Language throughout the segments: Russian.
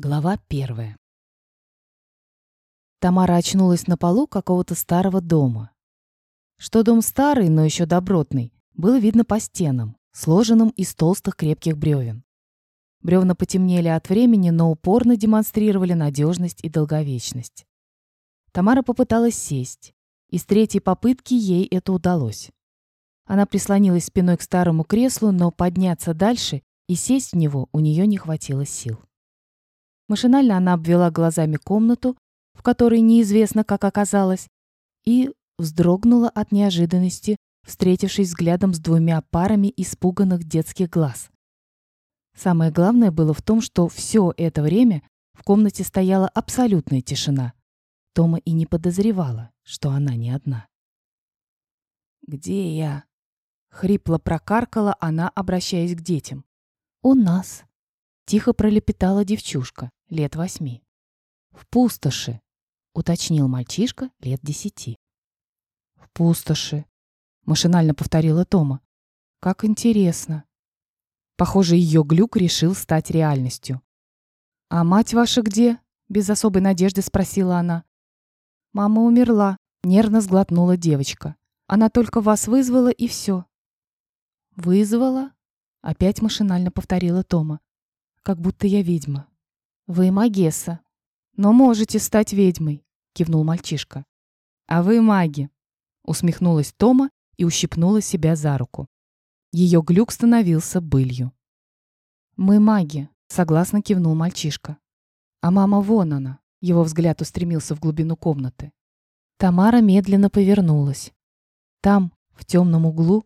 Глава первая. Тамара очнулась на полу какого-то старого дома. Что дом старый, но еще добротный, было видно по стенам, сложенным из толстых крепких бревен. Бревна потемнели от времени, но упорно демонстрировали надежность и долговечность. Тамара попыталась сесть, и с третьей попытки ей это удалось. Она прислонилась спиной к старому креслу, но подняться дальше и сесть в него у нее не хватило сил. Машинально она обвела глазами комнату, в которой неизвестно, как оказалось, и вздрогнула от неожиданности, встретившись взглядом с двумя парами испуганных детских глаз. Самое главное было в том, что все это время в комнате стояла абсолютная тишина. Тома и не подозревала, что она не одна. «Где я?» — хрипло прокаркала она, обращаясь к детям. «У нас», — тихо пролепетала девчушка лет восьми. «В пустоши», — уточнил мальчишка лет десяти. «В пустоши», — машинально повторила Тома. «Как интересно». Похоже, ее глюк решил стать реальностью. «А мать ваша где?» — без особой надежды спросила она. «Мама умерла», — нервно сглотнула девочка. «Она только вас вызвала, и все». «Вызвала?» — опять машинально повторила Тома. «Как будто я ведьма». «Вы магесса, но можете стать ведьмой», — кивнул мальчишка. «А вы маги», — усмехнулась Тома и ущипнула себя за руку. Ее глюк становился былью. «Мы маги», — согласно кивнул мальчишка. «А мама вон она», — его взгляд устремился в глубину комнаты. Тамара медленно повернулась. Там, в темном углу,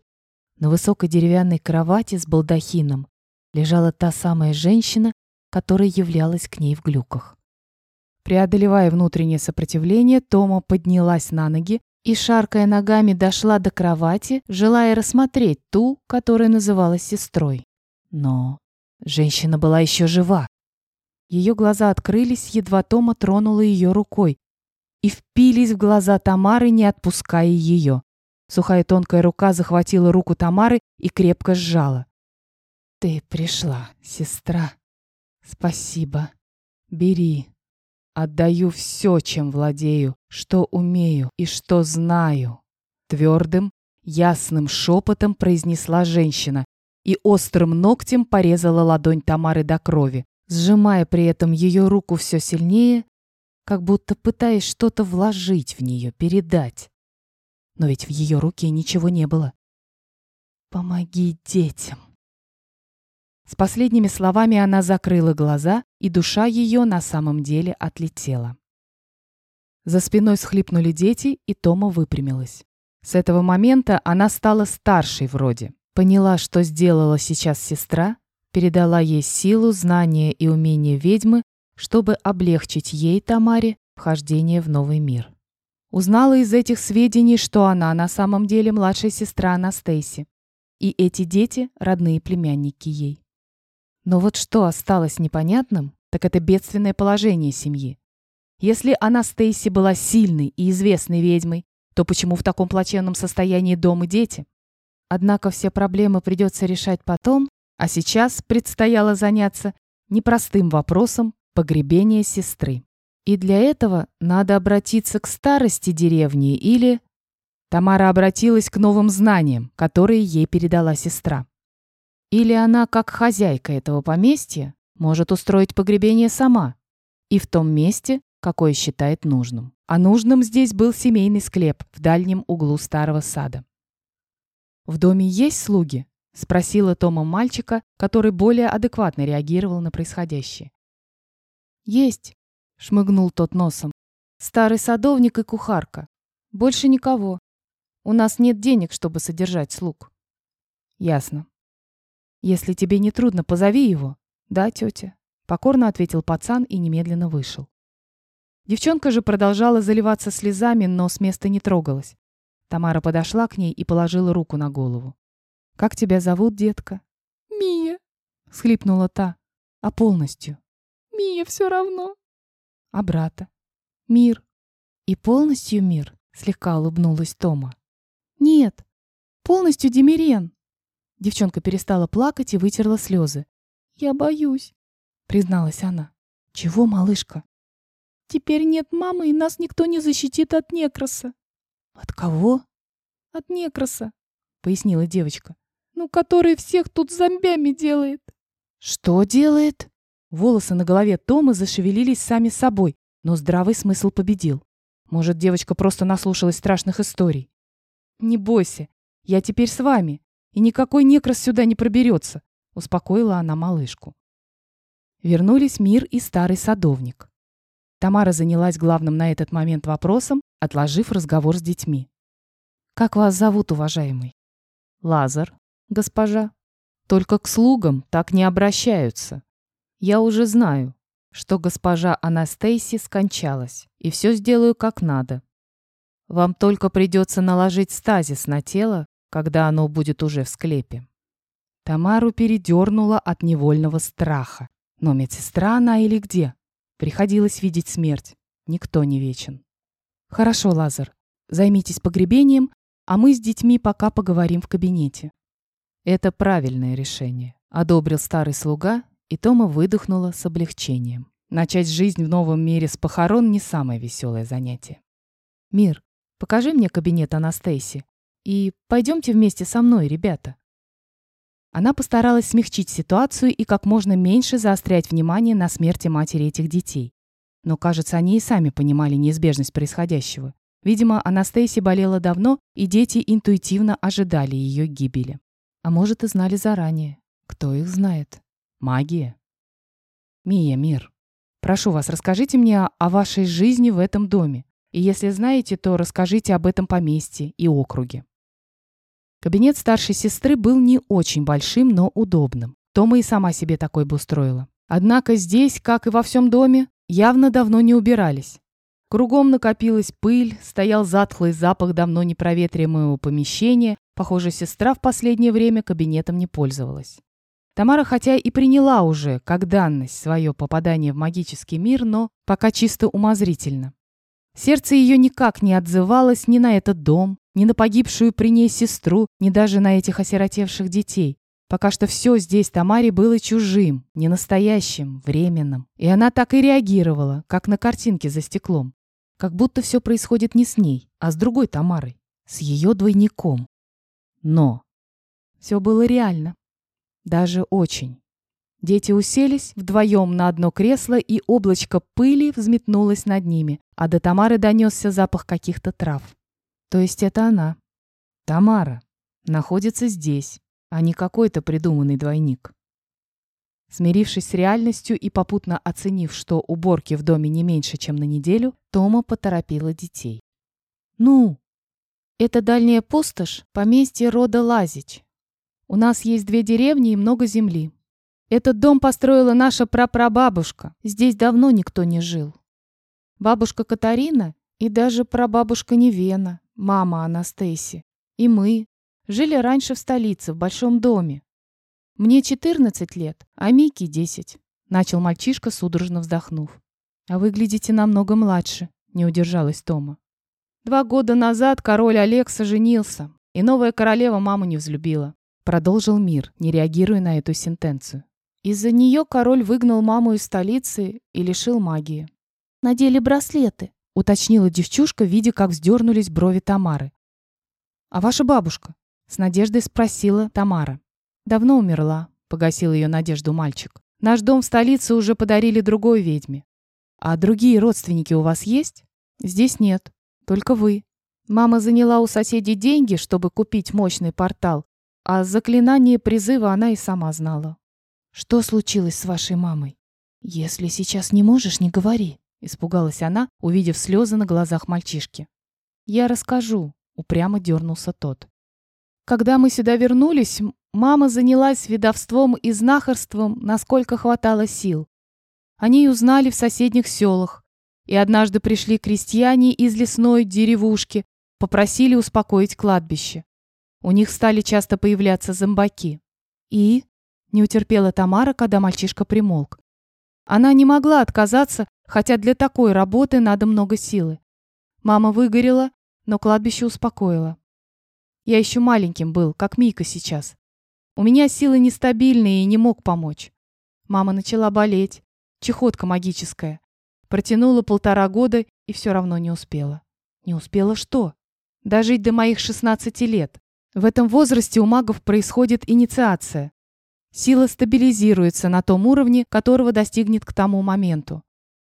на высокой деревянной кровати с балдахином, лежала та самая женщина, которая являлась к ней в глюках. Преодолевая внутреннее сопротивление, Тома поднялась на ноги и, шаркая ногами, дошла до кровати, желая рассмотреть ту, которая называлась сестрой. Но женщина была еще жива. Ее глаза открылись, едва Тома тронула ее рукой, и впились в глаза Тамары, не отпуская ее. Сухая тонкая рука захватила руку Тамары и крепко сжала. «Ты пришла, сестра», Спасибо. Бери. Отдаю все, чем владею, что умею и что знаю. Твердым, ясным шепотом произнесла женщина и острым ногтем порезала ладонь Тамары до крови, сжимая при этом ее руку все сильнее, как будто пытаясь что-то вложить в нее, передать. Но ведь в ее руке ничего не было. «Помоги детям», с последними словами она закрыла глаза, и душа ее на самом деле отлетела. За спиной схлипнули дети, и Тома выпрямилась. С этого момента она стала старшей вроде. Поняла, что сделала сейчас сестра, передала ей силу, знания и умения ведьмы, чтобы облегчить ей, Тамаре, вхождение в новый мир. Узнала из этих сведений, что она на самом деле младшая сестра Анастейси, и эти дети – родные племянники ей. Но вот что осталось непонятным, так это бедственное положение семьи. Если она Стейси была сильной и известной ведьмой, то почему в таком плачевном состоянии дом и дети? Однако все проблемы придется решать потом, а сейчас предстояло заняться непростым вопросом погребения сестры. И для этого надо обратиться к старости деревни или... Тамара обратилась к новым знаниям, которые ей передала сестра. Или она, как хозяйка этого поместья, может устроить погребение сама и в том месте, какое считает нужным. А нужным здесь был семейный склеп в дальнем углу старого сада. «В доме есть слуги?» — спросила Тома мальчика, который более адекватно реагировал на происходящее. «Есть», — шмыгнул тот носом. «Старый садовник и кухарка. Больше никого. У нас нет денег, чтобы содержать слуг». «Ясно. «Если тебе не трудно, позови его». «Да, тетя», — покорно ответил пацан и немедленно вышел. Девчонка же продолжала заливаться слезами, но с места не трогалась. Тамара подошла к ней и положила руку на голову. «Как тебя зовут, детка?» «Мия», — схлипнула та. «А полностью?» «Мия все равно». «А брата?» «Мир». «И полностью мир?» — слегка улыбнулась Тома. «Нет, полностью Демирен», Девчонка перестала плакать и вытерла слезы. «Я боюсь», — призналась она. Чего, малышка? Теперь нет мамы, и нас никто не защитит от некроса. От кого? От некроса, пояснила девочка. Ну, который всех тут зомбями делает. Что делает? Волосы на голове Тома зашевелились сами собой, но здравый смысл победил. Может, девочка просто наслушалась страшных историй. «Не бойся, я теперь с вами, и никакой некрас сюда не проберется», — успокоила она малышку. Вернулись Мир и старый садовник. Тамара занялась главным на этот момент вопросом, отложив разговор с детьми. «Как вас зовут, уважаемый?» «Лазар, госпожа. Только к слугам так не обращаются. Я уже знаю, что госпожа Анастейси скончалась, и все сделаю как надо. Вам только придется наложить стазис на тело, когда оно будет уже в склепе. Тамару передернула от невольного страха. Но медсестра она или где? Приходилось видеть смерть. Никто не вечен. Хорошо, Лазар, займитесь погребением, а мы с детьми пока поговорим в кабинете. Это правильное решение, одобрил старый слуга и Тома выдохнула с облегчением. Начать жизнь в новом мире с похорон не самое веселое занятие. «Мир, покажи мне кабинет Анастейси. И пойдемте вместе со мной, ребята». Она постаралась смягчить ситуацию и как можно меньше заострять внимание на смерти матери этих детей. Но, кажется, они и сами понимали неизбежность происходящего. Видимо, Анастейси болела давно, и дети интуитивно ожидали ее гибели. А может, и знали заранее. Кто их знает? Магия. Мия, мир. Прошу вас, расскажите мне о вашей жизни в этом доме. И если знаете, то расскажите об этом поместье и округе. Кабинет старшей сестры был не очень большим, но удобным. Тома и сама себе такой бы устроила. Однако здесь, как и во всем доме, явно давно не убирались. Кругом накопилась пыль, стоял затхлый запах давно непроветриваемого помещения. Похоже, сестра в последнее время кабинетом не пользовалась. Тамара хотя и приняла уже как данность свое попадание в магический мир, но пока чисто умозрительно. Сердце ее никак не отзывалось ни на этот дом, ни на погибшую при ней сестру, ни даже на этих осиротевших детей. Пока что все здесь Тамаре было чужим, ненастоящим, временным. И она так и реагировала, как на картинке за стеклом. Как будто все происходит не с ней, а с другой Тамарой, с ее двойником. Но все было реально. Даже очень. Дети уселись вдвоем на одно кресло, и облачко пыли взметнулось над ними, а до Тамары донесся запах каких-то трав. То есть это она. Тамара находится здесь, а не какой-то придуманный двойник. Смирившись с реальностью и попутно оценив, что уборки в доме не меньше, чем на неделю, Тома поторопила детей. «Ну, это дальняя пустошь, поместье рода Лазич. У нас есть две деревни и много земли. Этот дом построила наша прапрабабушка. Здесь давно никто не жил. Бабушка Катарина и даже прабабушка Невена, мама Анастейси, и мы жили раньше в столице, в большом доме. Мне 14 лет, а Мике 10. Начал мальчишка, судорожно вздохнув. А выглядите намного младше, не удержалась Тома. Два года назад король Алекса женился, и новая королева маму не взлюбила. Продолжил мир, не реагируя на эту сентенцию. Из-за нее король выгнал маму из столицы и лишил магии. «Надели браслеты», — уточнила девчушка, видя, как вздернулись брови Тамары. «А ваша бабушка?» — с надеждой спросила Тамара. «Давно умерла», — погасил ее надежду мальчик. «Наш дом в столице уже подарили другой ведьме. А другие родственники у вас есть?» «Здесь нет. Только вы. Мама заняла у соседей деньги, чтобы купить мощный портал, а заклинание призыва она и сама знала. «Что случилось с вашей мамой?» «Если сейчас не можешь, не говори», — испугалась она, увидев слезы на глазах мальчишки. «Я расскажу», — упрямо дернулся тот. «Когда мы сюда вернулись, мама занялась ведовством и знахарством, насколько хватало сил. Они узнали в соседних селах, и однажды пришли крестьяне из лесной деревушки, попросили успокоить кладбище. У них стали часто появляться зомбаки. И не утерпела Тамара, когда мальчишка примолк. Она не могла отказаться, хотя для такой работы надо много силы. Мама выгорела, но кладбище успокоило. Я еще маленьким был, как Мика сейчас. У меня силы нестабильные и не мог помочь. Мама начала болеть. чехотка магическая. Протянула полтора года и все равно не успела. Не успела что? Дожить до моих 16 лет. В этом возрасте у магов происходит инициация. Сила стабилизируется на том уровне, которого достигнет к тому моменту.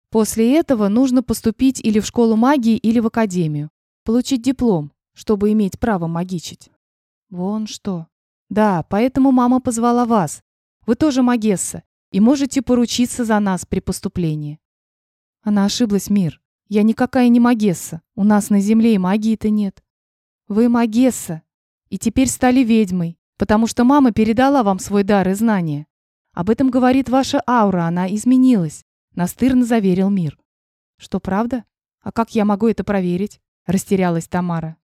После этого нужно поступить или в школу магии, или в академию. Получить диплом, чтобы иметь право магичить. Вон что. Да, поэтому мама позвала вас. Вы тоже магесса и можете поручиться за нас при поступлении. Она ошиблась, Мир. Я никакая не магесса. У нас на земле и магии-то нет. Вы магесса. И теперь стали ведьмой, потому что мама передала вам свой дар и знания. Об этом говорит ваша аура, она изменилась. Настырно заверил Мир. Что, правда? А как я могу это проверить? Растерялась Тамара.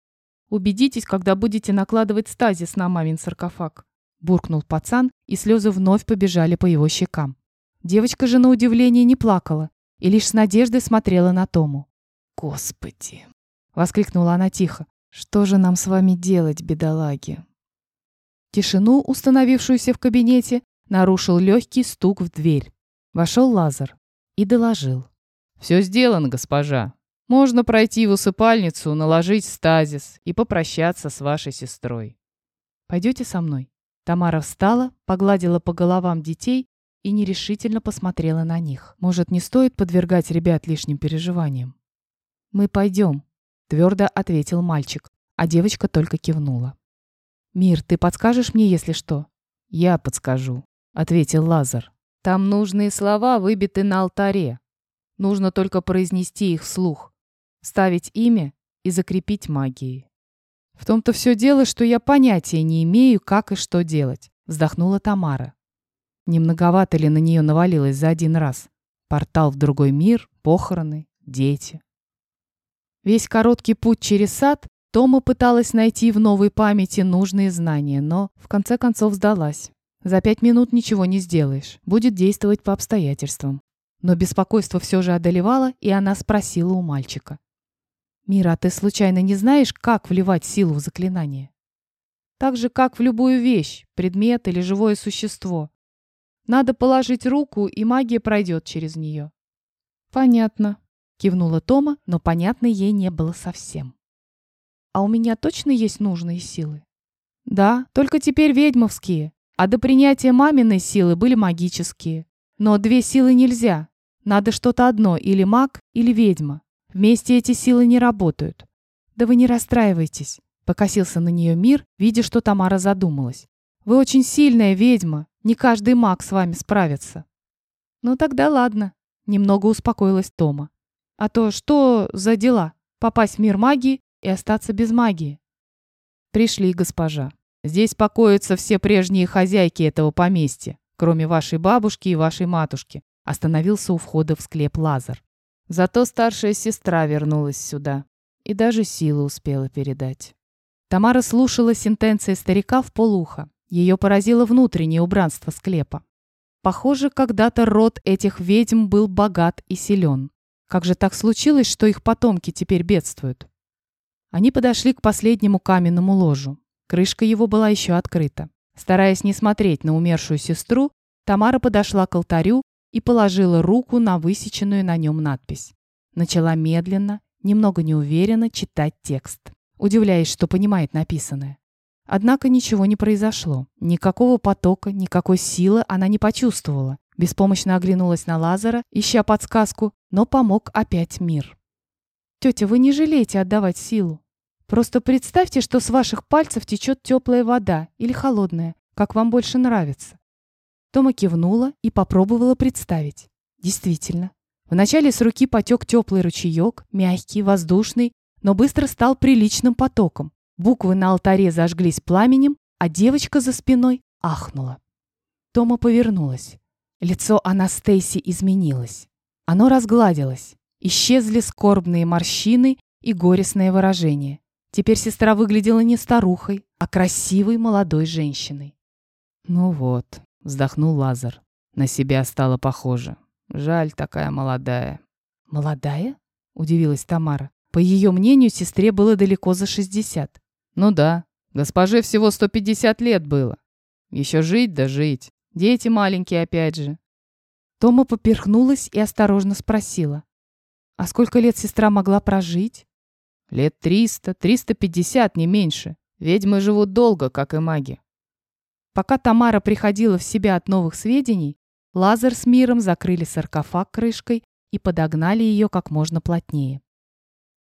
Убедитесь, когда будете накладывать стазис на мамин саркофаг. Буркнул пацан, и слезы вновь побежали по его щекам. Девочка же на удивление не плакала и лишь с надеждой смотрела на Тому. «Господи!» — воскликнула она тихо. «Что же нам с вами делать, бедолаги?» Тишину, установившуюся в кабинете, нарушил легкий стук в дверь. Вошел Лазар и доложил. «Все сделано, госпожа. Можно пройти в усыпальницу, наложить стазис и попрощаться с вашей сестрой. Пойдете со мной?» Тамара встала, погладила по головам детей и нерешительно посмотрела на них. Может, не стоит подвергать ребят лишним переживаниям? «Мы пойдем», — твердо ответил мальчик, а девочка только кивнула. «Мир, ты подскажешь мне, если что?» «Я подскажу», — ответил Лазар. «Там нужные слова выбиты на алтаре. Нужно только произнести их вслух ставить имя и закрепить магией. В том-то все дело, что я понятия не имею, как и что делать, вздохнула Тамара. Не многовато ли на нее навалилось за один раз? Портал в другой мир, похороны, дети. Весь короткий путь через сад Тома пыталась найти в новой памяти нужные знания, но в конце концов сдалась. За пять минут ничего не сделаешь, будет действовать по обстоятельствам. Но беспокойство все же одолевало, и она спросила у мальчика. Мира, а ты случайно не знаешь, как вливать силу в заклинание? Так же, как в любую вещь, предмет или живое существо. Надо положить руку, и магия пройдет через нее. Понятно, кивнула Тома, но понятно ей не было совсем. А у меня точно есть нужные силы? Да, только теперь ведьмовские, а до принятия маминой силы были магические. Но две силы нельзя. Надо что-то одно, или маг, или ведьма. Вместе эти силы не работают. Да вы не расстраивайтесь. Покосился на нее мир, видя, что Тамара задумалась. Вы очень сильная ведьма. Не каждый маг с вами справится. Ну тогда ладно. Немного успокоилась Тома. А то что за дела? Попасть в мир магии и остаться без магии. Пришли, госпожа. Здесь покоятся все прежние хозяйки этого поместья, кроме вашей бабушки и вашей матушки. Остановился у входа в склеп Лазар. Зато старшая сестра вернулась сюда и даже силу успела передать. Тамара слушала сентенции старика в полуха. Ее поразило внутреннее убранство склепа. Похоже, когда-то род этих ведьм был богат и силен. Как же так случилось, что их потомки теперь бедствуют? Они подошли к последнему каменному ложу. Крышка его была еще открыта. Стараясь не смотреть на умершую сестру, Тамара подошла к алтарю и положила руку на высеченную на нем надпись. Начала медленно, немного неуверенно читать текст, удивляясь, что понимает написанное. Однако ничего не произошло. Никакого потока, никакой силы она не почувствовала. Беспомощно оглянулась на Лазара, ища подсказку, но помог опять мир. «Тетя, вы не жалеете отдавать силу. Просто представьте, что с ваших пальцев течет теплая вода или холодная, как вам больше нравится. Тома кивнула и попробовала представить. Действительно. Вначале с руки потек теплый ручеек, мягкий, воздушный, но быстро стал приличным потоком. Буквы на алтаре зажглись пламенем, а девочка за спиной ахнула. Тома повернулась. Лицо Анастейси изменилось. Оно разгладилось. Исчезли скорбные морщины и горестное выражение. Теперь сестра выглядела не старухой, а красивой молодой женщиной. «Ну вот», Вздохнул Лазар. На себя стало похоже. Жаль, такая молодая. Молодая? Удивилась Тамара. По ее мнению, сестре было далеко за 60. Ну да, госпоже всего 150 лет было. Еще жить да жить. Дети маленькие опять же. Тома поперхнулась и осторожно спросила. «А сколько лет сестра могла прожить?» «Лет триста, триста пятьдесят, не меньше. Ведьмы живут долго, как и маги». Пока Тамара приходила в себя от новых сведений, Лазар с Миром закрыли саркофаг крышкой и подогнали ее как можно плотнее.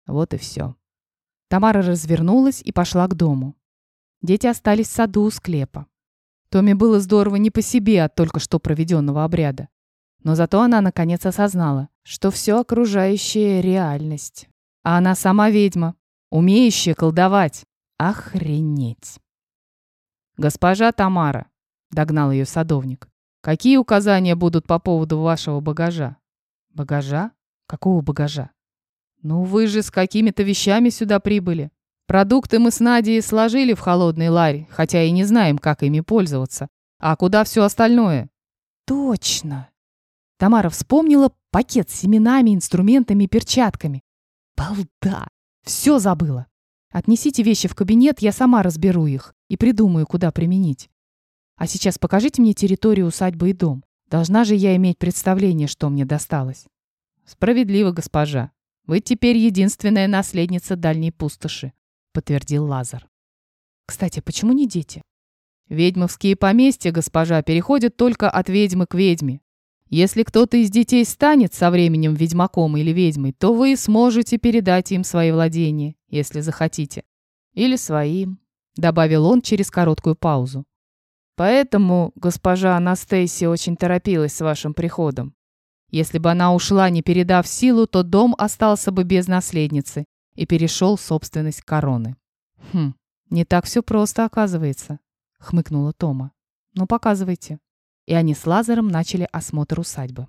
Вот и все. Тамара развернулась и пошла к дому. Дети остались в саду у склепа. Томе было здорово не по себе от только что проведенного обряда. Но зато она наконец осознала, что все окружающее — реальность. А она сама ведьма, умеющая колдовать. Охренеть! «Госпожа Тамара», — догнал ее садовник, — «какие указания будут по поводу вашего багажа?» «Багажа? Какого багажа?» «Ну, вы же с какими-то вещами сюда прибыли. Продукты мы с Надей сложили в холодный ларь, хотя и не знаем, как ими пользоваться. А куда все остальное?» «Точно!» Тамара вспомнила пакет с семенами, инструментами и перчатками. «Балда! Все забыла! Отнесите вещи в кабинет, я сама разберу их и придумаю, куда применить. А сейчас покажите мне территорию усадьбы и дом. Должна же я иметь представление, что мне досталось». «Справедливо, госпожа. Вы теперь единственная наследница дальней пустоши подтвердил Лазар. Кстати, почему не дети? Ведьмовские поместья, госпожа, переходят только от ведьмы к ведьме. Если кто-то из детей станет со временем ведьмаком или ведьмой, то вы сможете передать им свои владения, если захотите. Или своим, добавил он через короткую паузу. Поэтому госпожа Анастасия очень торопилась с вашим приходом. Если бы она ушла, не передав силу, то дом остался бы без наследницы, и перешел собственность короны. «Хм, не так все просто, оказывается», — хмыкнула Тома. «Ну, показывайте». И они с Лазаром начали осмотр усадьбы.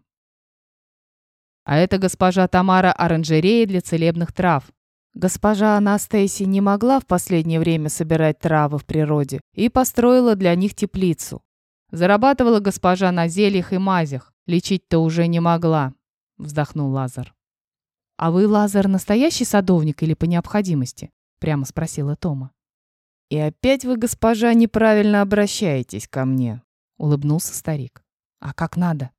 «А это госпожа Тамара оранжерея для целебных трав», Госпожа Анастасия не могла в последнее время собирать травы в природе и построила для них теплицу. Зарабатывала госпожа на зельях и мазях, лечить-то уже не могла, вздохнул Лазар. «А вы, Лазар, настоящий садовник или по необходимости?» — прямо спросила Тома. «И опять вы, госпожа, неправильно обращаетесь ко мне», — улыбнулся старик. «А как надо?»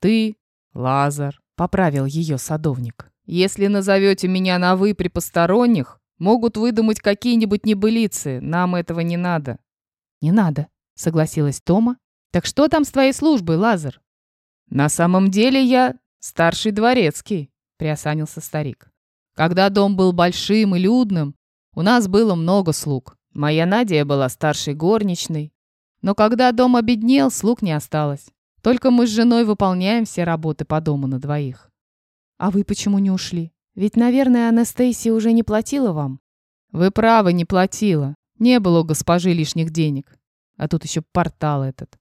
«Ты, Лазар», — поправил ее садовник. «Если назовете меня на «вы» при посторонних, могут выдумать какие-нибудь небылицы. Нам этого не надо». «Не надо», — согласилась Тома. «Так что там с твоей службой, Лазар?» «На самом деле я старший дворецкий», приосанился старик. Когда дом был большим и людным, у нас было много слуг. Моя Надя была старшей горничной. Но когда дом обеднел, слуг не осталось. Только мы с женой выполняем все работы по дому на двоих. А вы почему не ушли? Ведь, наверное, Анастасия уже не платила вам. Вы правы, не платила. Не было у госпожи лишних денег. А тут еще портал этот.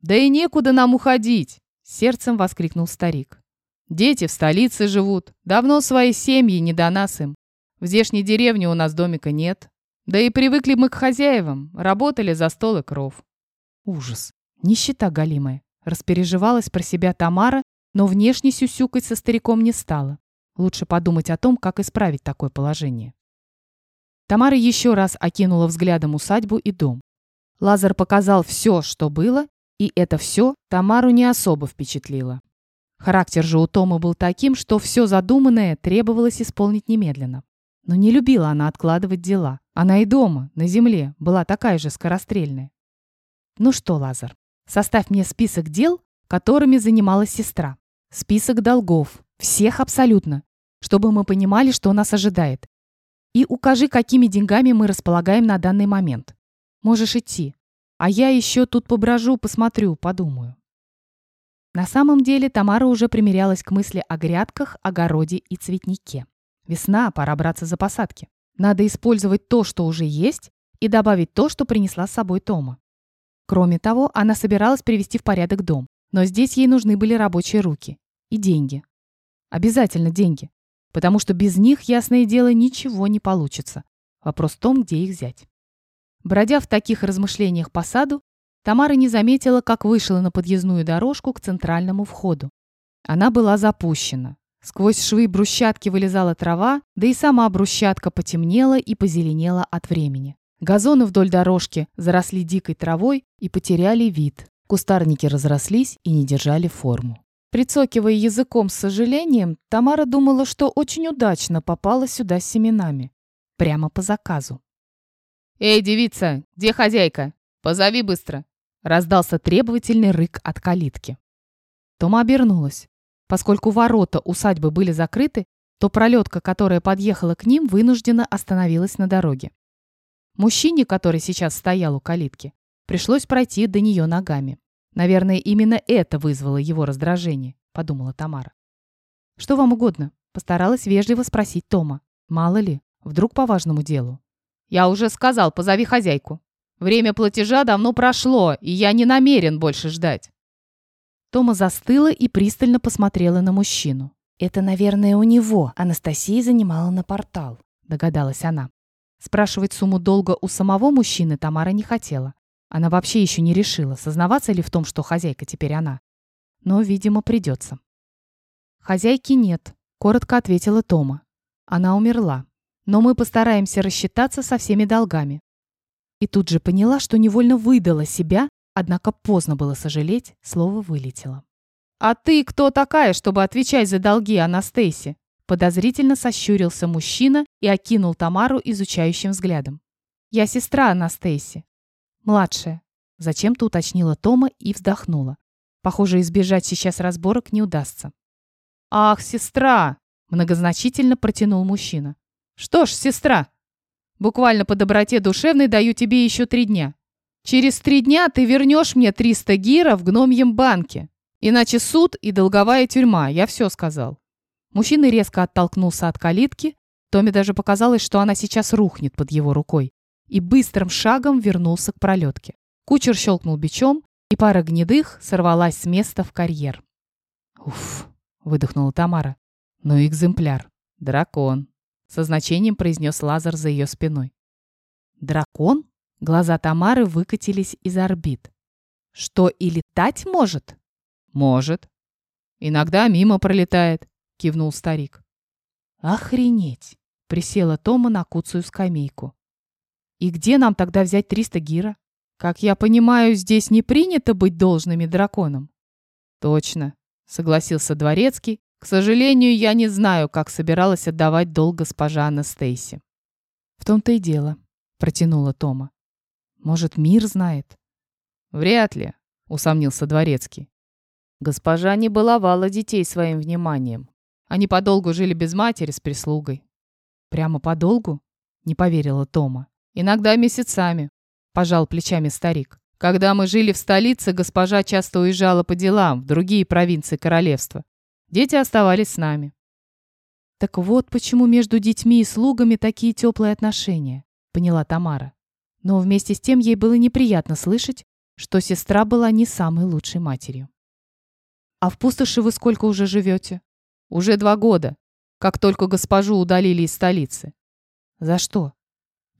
Да и некуда нам уходить, сердцем воскликнул старик. Дети в столице живут. Давно свои семьи, не до нас им. В здешней деревне у нас домика нет. Да и привыкли мы к хозяевам. Работали за стол и кров. Ужас. Нищета галимая. Распереживалась про себя Тамара, но внешне сюсюкать со стариком не стала. Лучше подумать о том, как исправить такое положение. Тамара еще раз окинула взглядом усадьбу и дом. Лазар показал все, что было, и это все Тамару не особо впечатлило. Характер же у Томы был таким, что все задуманное требовалось исполнить немедленно. Но не любила она откладывать дела. Она и дома, на земле, была такая же скорострельная. «Ну что, Лазар, составь мне список дел, которыми занималась сестра. Список долгов. Всех абсолютно. Чтобы мы понимали, что нас ожидает. И укажи, какими деньгами мы располагаем на данный момент. Можешь идти. А я еще тут поброжу, посмотрю, подумаю». На самом деле Тамара уже примерялась к мысли о грядках, огороде и цветнике. Весна, пора браться за посадки. Надо использовать то, что уже есть, и добавить то, что принесла с собой Тома. Кроме того, она собиралась привести в порядок дом, но здесь ей нужны были рабочие руки и деньги. Обязательно деньги, потому что без них, ясное дело, ничего не получится. Вопрос в том, где их взять. Бродя в таких размышлениях по саду, Тамара не заметила, как вышла на подъездную дорожку к центральному входу. Она была запущена. Сквозь швы брусчатки вылезала трава, да и сама брусчатка потемнела и позеленела от времени. Газоны вдоль дорожки заросли дикой травой и потеряли вид. Кустарники разрослись и не держали форму. Прицокивая языком с сожалением, Тамара думала, что очень удачно попала сюда с семенами. Прямо по заказу. «Эй, девица, где хозяйка? Позови быстро!» Раздался требовательный рык от калитки. Тома обернулась. Поскольку ворота усадьбы были закрыты, то пролетка, которая подъехала к ним, вынуждена остановилась на дороге. Мужчине, который сейчас стоял у калитки, пришлось пройти до нее ногами. Наверное, именно это вызвало его раздражение, подумала Тамара. «Что вам угодно?» – постаралась вежливо спросить Тома. «Мало ли, вдруг по важному делу». «Я уже сказал, позови хозяйку. Время платежа давно прошло, и я не намерен больше ждать». Тома застыла и пристально посмотрела на мужчину. «Это, наверное, у него Анастасия занимала на портал», – догадалась она. Спрашивать сумму долга у самого мужчины Тамара не хотела. Она вообще еще не решила, сознаваться ли в том, что хозяйка теперь она. Но, видимо, придется. «Хозяйки нет», — коротко ответила Тома. «Она умерла. Но мы постараемся рассчитаться со всеми долгами». И тут же поняла, что невольно выдала себя, однако поздно было сожалеть, слово вылетело. «А ты кто такая, чтобы отвечать за долги Анастейсе?» Подозрительно сощурился мужчина и окинул Тамару изучающим взглядом. «Я сестра Анастейси. Младшая». Зачем-то уточнила Тома и вздохнула. Похоже, избежать сейчас разборок не удастся. «Ах, сестра!» – многозначительно протянул мужчина. «Что ж, сестра, буквально по доброте душевной даю тебе еще три дня. Через три дня ты вернешь мне 300 гира в гномьем банке. Иначе суд и долговая тюрьма, я все сказал. Мужчина резко оттолкнулся от калитки. Томе даже показалось, что она сейчас рухнет под его рукой. И быстрым шагом вернулся к пролетке. Кучер щелкнул бичом, и пара гнедых сорвалась с места в карьер. «Уф!» — выдохнула Тамара. «Ну, экземпляр. Дракон!» — со значением произнес Лазар за ее спиной. «Дракон?» Глаза Тамары выкатились из орбит. «Что, и летать может?» «Может. Иногда мимо пролетает кивнул старик. Охренеть! Присела Тома на куцую скамейку. И где нам тогда взять 300 гира? Как я понимаю, здесь не принято быть должными драконом. Точно, согласился дворецкий. К сожалению, я не знаю, как собиралась отдавать долг госпожа Анастейси. В том-то и дело, протянула Тома. Может, мир знает? Вряд ли, усомнился дворецкий. Госпожа не баловала детей своим вниманием. Они подолгу жили без матери с прислугой. Прямо подолгу? Не поверила Тома. Иногда месяцами, пожал плечами старик. Когда мы жили в столице, госпожа часто уезжала по делам в другие провинции королевства. Дети оставались с нами. Так вот почему между детьми и слугами такие теплые отношения, поняла Тамара. Но вместе с тем ей было неприятно слышать, что сестра была не самой лучшей матерью. «А в пустоши вы сколько уже живете?» Уже два года, как только госпожу удалили из столицы. За что?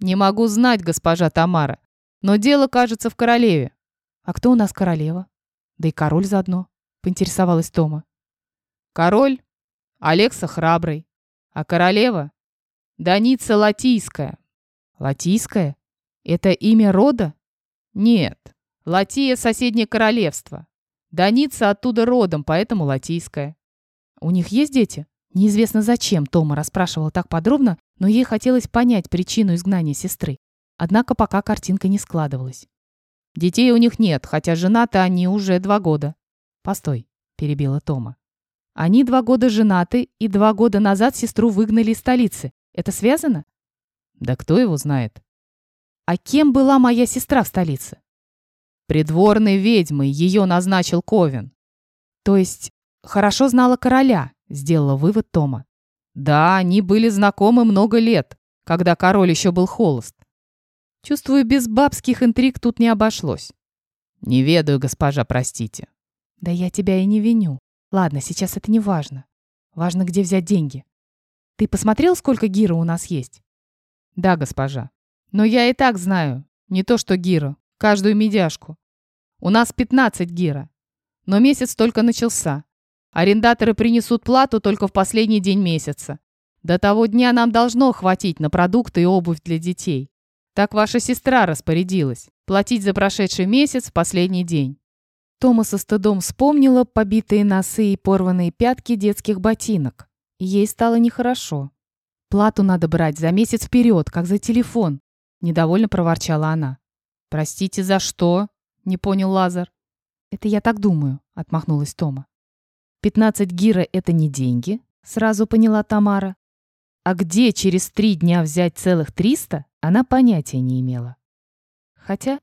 Не могу знать, госпожа Тамара. Но дело, кажется, в королеве. А кто у нас королева? Да и король заодно, поинтересовалась Тома. Король? Алекса Храбрый. А королева? Даница Латийская. Латийская? Это имя рода? Нет. Латия — соседнее королевство. Даница оттуда родом, поэтому латийская. У них есть дети? Неизвестно зачем Тома расспрашивала так подробно, но ей хотелось понять причину изгнания сестры. Однако пока картинка не складывалась. Детей у них нет, хотя женаты они уже два года. Постой, перебила Тома. Они два года женаты, и два года назад сестру выгнали из столицы. Это связано? Да кто его знает? А кем была моя сестра в столице? Придворной ведьмой ее назначил Ковен. То есть хорошо знала короля», — сделала вывод Тома. «Да, они были знакомы много лет, когда король еще был холост. Чувствую, без бабских интриг тут не обошлось». «Не ведаю, госпожа, простите». «Да я тебя и не виню. Ладно, сейчас это не важно. Важно, где взять деньги. Ты посмотрел, сколько гира у нас есть?» «Да, госпожа. Но я и так знаю. Не то что гира. Каждую медяшку. У нас 15 гира. Но месяц только начался. Арендаторы принесут плату только в последний день месяца. До того дня нам должно хватить на продукты и обувь для детей. Так ваша сестра распорядилась. Платить за прошедший месяц в последний день. Тома со стыдом вспомнила побитые носы и порванные пятки детских ботинок. ей стало нехорошо. «Плату надо брать за месяц вперед, как за телефон», — недовольно проворчала она. «Простите, за что?» — не понял Лазар. «Это я так думаю», — отмахнулась Тома. «Пятнадцать гира — это не деньги», — сразу поняла Тамара. А где через три дня взять целых триста, она понятия не имела. Хотя...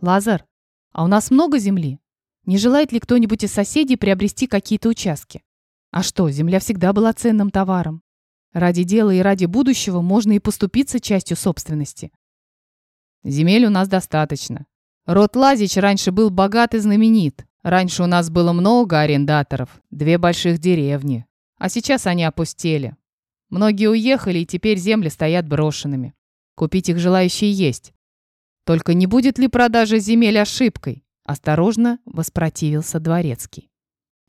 «Лазар, а у нас много земли? Не желает ли кто-нибудь из соседей приобрести какие-то участки? А что, земля всегда была ценным товаром. Ради дела и ради будущего можно и поступиться частью собственности. Земель у нас достаточно. Род Лазич раньше был богат и знаменит. Раньше у нас было много арендаторов, две больших деревни. А сейчас они опустели. Многие уехали, и теперь земли стоят брошенными. Купить их желающие есть. Только не будет ли продажа земель ошибкой? Осторожно воспротивился Дворецкий.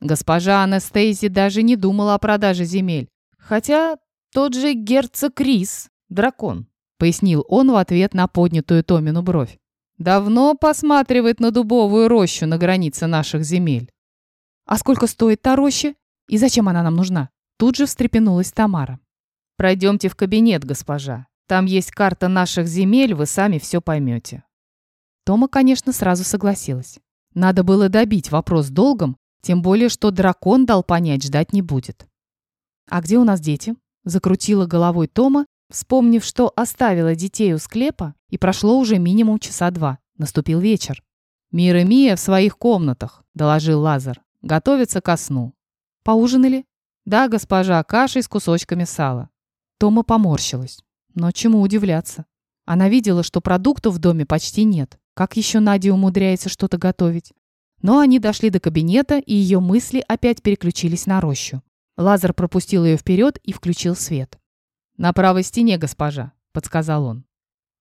Госпожа Анастейзи даже не думала о продаже земель. Хотя тот же герцог Рис, дракон, пояснил он в ответ на поднятую Томину бровь. Давно посматривает на дубовую рощу на границе наших земель. А сколько стоит та роща? И зачем она нам нужна? Тут же встрепенулась Тамара. Пройдемте в кабинет, госпожа. Там есть карта наших земель, вы сами все поймете. Тома, конечно, сразу согласилась. Надо было добить вопрос долгом, тем более, что дракон дал понять, ждать не будет. «А где у нас дети?» Закрутила головой Тома, вспомнив, что оставила детей у склепа, и прошло уже минимум часа два. Наступил вечер. «Мир и Мия в своих комнатах», — доложил Лазар. «Готовятся ко сну». «Поужинали?» «Да, госпожа, кашей с кусочками сала». Тома поморщилась. Но чему удивляться? Она видела, что продуктов в доме почти нет. Как еще Надя умудряется что-то готовить? Но они дошли до кабинета, и ее мысли опять переключились на рощу. Лазар пропустил ее вперед и включил свет. «На правой стене, госпожа», — подсказал он.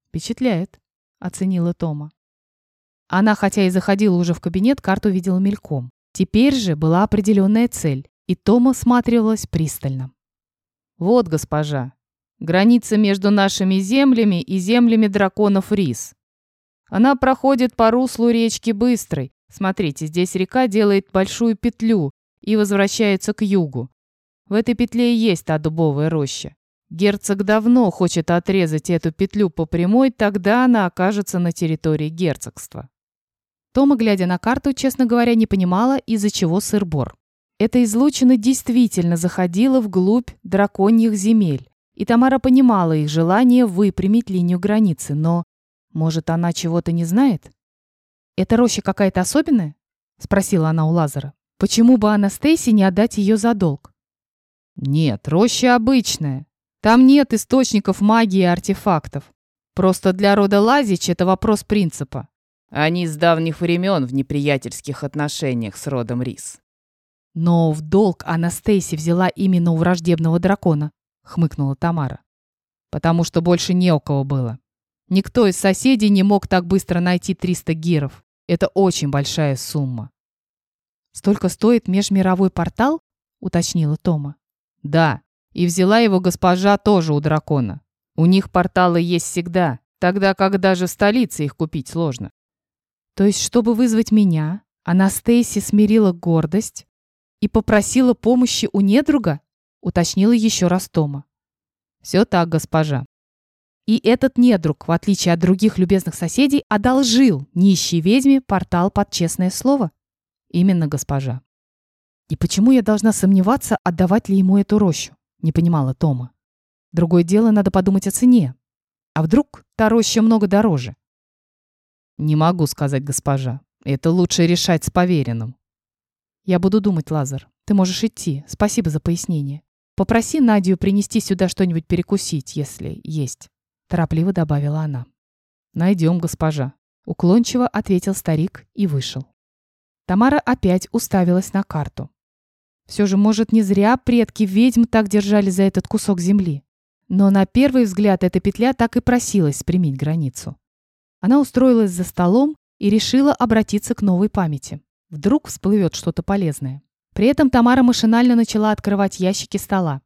«Впечатляет», — оценила Тома. Она, хотя и заходила уже в кабинет, карту видела мельком. Теперь же была определенная цель, и Тома всматривалась пристально. «Вот, госпожа, граница между нашими землями и землями драконов Рис. Она проходит по руслу речки Быстрой. Смотрите, здесь река делает большую петлю и возвращается к югу. В этой петле и есть та дубовая роща. Герцог давно хочет отрезать эту петлю по прямой, тогда она окажется на территории герцогства. Тома, глядя на карту, честно говоря, не понимала, из-за чего сыр-бор. Эта излучина действительно заходила вглубь драконьих земель, и Тамара понимала их желание выпрямить линию границы, но может, она чего-то не знает? «Эта роща какая-то особенная?» — спросила она у Лазара. «Почему бы Анастейси не отдать ее за долг?» «Нет, роща обычная. Там нет источников магии и артефактов. Просто для рода Лазич это вопрос принципа. Они с давних времен в неприятельских отношениях с родом Рис». «Но в долг Анастейси взяла именно у враждебного дракона», — хмыкнула Тамара. «Потому что больше не у кого было. Никто из соседей не мог так быстро найти 300 гиров. Это очень большая сумма. «Столько стоит межмировой портал?» — уточнила Тома. «Да, и взяла его госпожа тоже у дракона. У них порталы есть всегда, тогда как даже в столице их купить сложно». «То есть, чтобы вызвать меня, Анастейси смирила гордость и попросила помощи у недруга?» — уточнила еще раз Тома. «Все так, госпожа. И этот недруг, в отличие от других любезных соседей, одолжил нищей ведьме портал под честное слово. Именно госпожа. И почему я должна сомневаться, отдавать ли ему эту рощу? Не понимала Тома. Другое дело, надо подумать о цене. А вдруг та роща много дороже? Не могу сказать, госпожа. Это лучше решать с поверенным. Я буду думать, Лазар. Ты можешь идти. Спасибо за пояснение. Попроси Надю принести сюда что-нибудь перекусить, если есть торопливо добавила она. «Найдем, госпожа», — уклончиво ответил старик и вышел. Тамара опять уставилась на карту. Все же, может, не зря предки ведьм так держали за этот кусок земли. Но на первый взгляд эта петля так и просилась спрямить границу. Она устроилась за столом и решила обратиться к новой памяти. Вдруг всплывет что-то полезное. При этом Тамара машинально начала открывать ящики стола.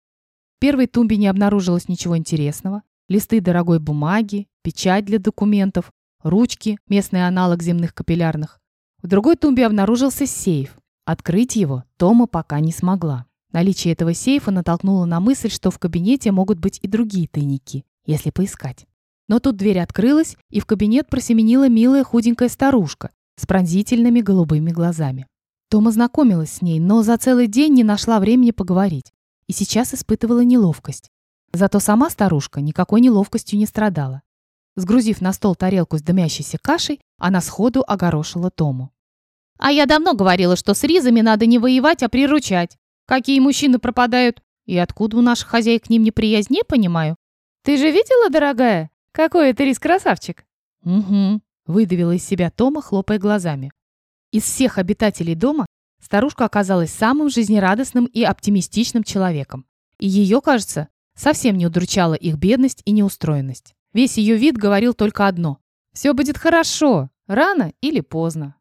В первой тумбе не обнаружилось ничего интересного, листы дорогой бумаги, печать для документов, ручки, местный аналог земных капиллярных. В другой тумбе обнаружился сейф. Открыть его Тома пока не смогла. Наличие этого сейфа натолкнуло на мысль, что в кабинете могут быть и другие тайники, если поискать. Но тут дверь открылась, и в кабинет просеменила милая худенькая старушка с пронзительными голубыми глазами. Тома знакомилась с ней, но за целый день не нашла времени поговорить. И сейчас испытывала неловкость. Зато сама старушка никакой неловкостью не страдала. Сгрузив на стол тарелку с дымящейся кашей, она сходу огорошила Тому. «А я давно говорила, что с ризами надо не воевать, а приручать. Какие мужчины пропадают? И откуда у наших хозяек к ним неприязнь, не понимаю. Ты же видела, дорогая, какой это рис красавчик?» «Угу», — выдавила из себя Тома, хлопая глазами. Из всех обитателей дома старушка оказалась самым жизнерадостным и оптимистичным человеком. И ее, кажется, совсем не удручала их бедность и неустроенность. Весь ее вид говорил только одно. «Все будет хорошо, рано или поздно».